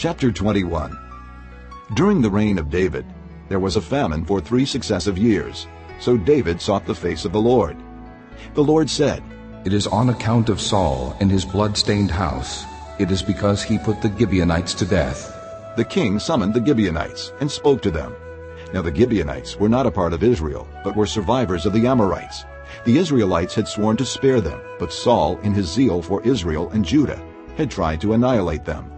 Chapter 21 During the reign of David, there was a famine for three successive years. So David sought the face of the Lord. The Lord said, It is on account of Saul and his blood-stained house. It is because he put the Gibeonites to death. The king summoned the Gibeonites and spoke to them. Now the Gibeonites were not a part of Israel, but were survivors of the Amorites. The Israelites had sworn to spare them, but Saul, in his zeal for Israel and Judah, had tried to annihilate them.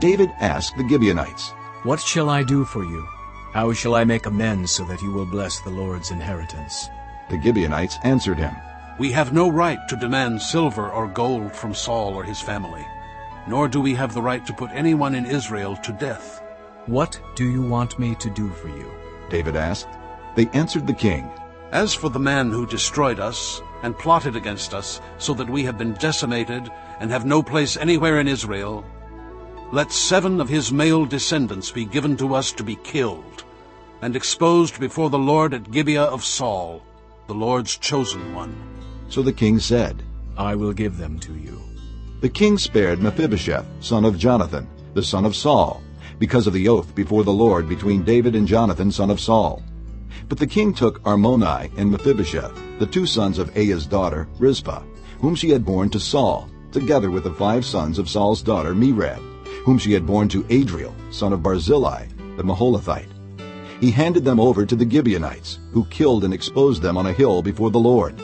David asked the Gibeonites, What shall I do for you? How shall I make amends so that you will bless the Lord's inheritance? The Gibeonites answered him, We have no right to demand silver or gold from Saul or his family, nor do we have the right to put anyone in Israel to death. What do you want me to do for you? David asked. They answered the king, As for the man who destroyed us and plotted against us, so that we have been decimated and have no place anywhere in Israel, let seven of his male descendants be given to us to be killed, and exposed before the Lord at Gibeah of Saul, the Lord's chosen one. So the king said, I will give them to you. The king spared Mephibosheth, son of Jonathan, the son of Saul, because of the oath before the Lord between David and Jonathan, son of Saul. But the king took Armoni and Mephibosheth, the two sons of Aiah's daughter, Rizpah, whom she had borne to Saul, together with the five sons of Saul's daughter, Merab, whom she had borne to Adriel, son of Barzillai, the Meholathite. He handed them over to the Gibeonites, who killed and exposed them on a hill before the Lord.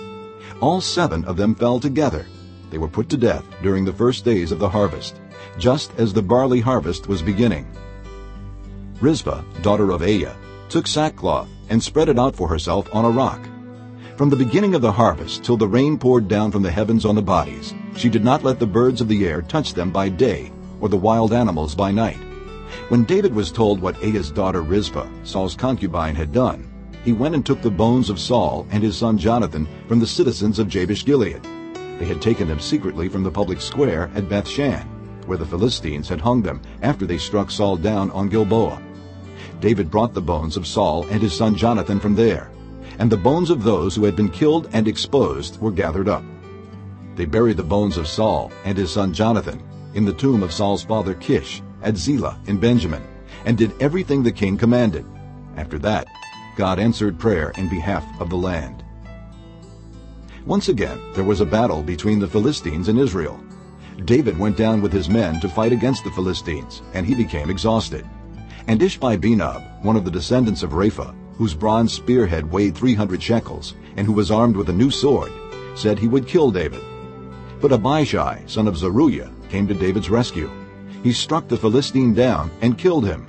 All seven of them fell together. They were put to death during the first days of the harvest, just as the barley harvest was beginning. Rizpah, daughter of Aiah, took sackcloth and spread it out for herself on a rock. From the beginning of the harvest till the rain poured down from the heavens on the bodies, she did not let the birds of the air touch them by day, or the wild animals by night. When David was told what Aiah's daughter Rizpah, Saul's concubine, had done, he went and took the bones of Saul and his son Jonathan from the citizens of Jabesh-Gilead. They had taken them secretly from the public square at Bethshan, where the Philistines had hung them after they struck Saul down on Gilboa. David brought the bones of Saul and his son Jonathan from there, and the bones of those who had been killed and exposed were gathered up. They buried the bones of Saul and his son Jonathan in the tomb of Saul's father Kish at Zelah in Benjamin, and did everything the king commanded. After that, God answered prayer in behalf of the land. Once again, there was a battle between the Philistines and Israel. David went down with his men to fight against the Philistines, and he became exhausted. And Ishbi-Benob, one of the descendants of Rapha, whose bronze spearhead weighed 300 shekels, and who was armed with a new sword, said he would kill David. But Abishai, son of Zeruiah, came to David's rescue. He struck the Philistine down and killed him.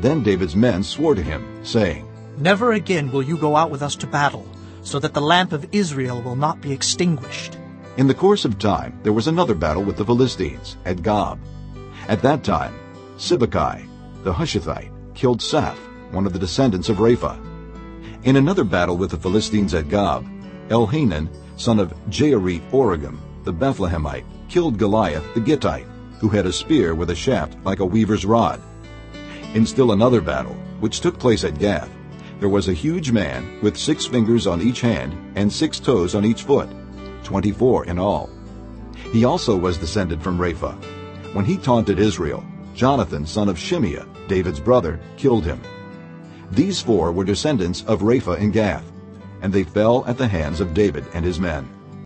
Then David's men swore to him, saying, Never again will you go out with us to battle, so that the lamp of Israel will not be extinguished. In the course of time, there was another battle with the Philistines at Gob. At that time, Sibbecai, the Hushathite, killed Saph, one of the descendants of Rapha. In another battle with the Philistines at Gob, Elhanan, son of Jaareoregim, the Bethlehemite, killed Goliath the Gittite, who had a spear with a shaft like a weaver's rod. In still another battle, which took place at Gath, there was a huge man with six fingers on each hand and six toes on each foot, twenty-four in all. He also was descended from Rapha. When he taunted Israel, Jonathan, son of Shimeah, David's brother, killed him. These four were descendants of Rapha in Gath, and they fell at the hands of David and his men.